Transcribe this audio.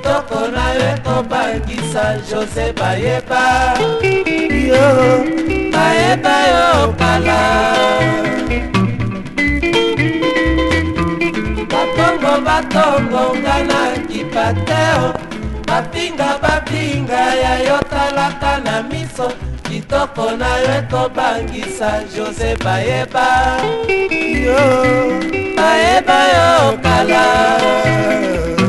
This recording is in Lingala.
kitoko na ye kobangisa jose bayeba yo bayeba yo kala batongo batongo nga na kipateo bapinga bapinga ya yo talaka na miso kitoko na yo kobangisa jose bayeba yo bayeba yo kala